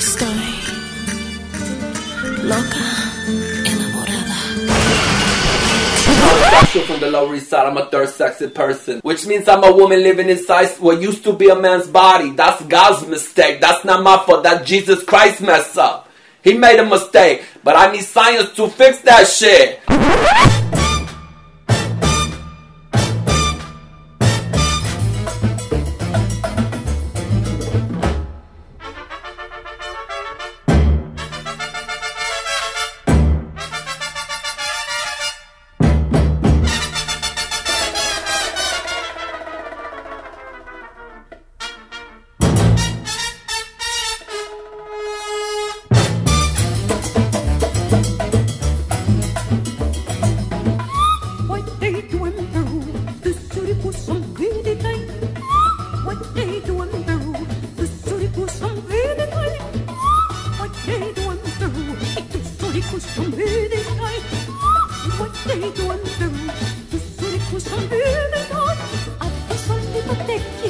Estoy loca, enamorada. Sexual from the Lower East Side. I'm a third sexy person, which means I'm a woman living inside what used to be a man's body. That's God's mistake. That's not my fault. That Jesus Christ messed up. He made a mistake, but I need science to fix that shit. Some really time? What they doing through the some really time? What they doing through the some really time? What they doing through the really time? A ti solito te quiero,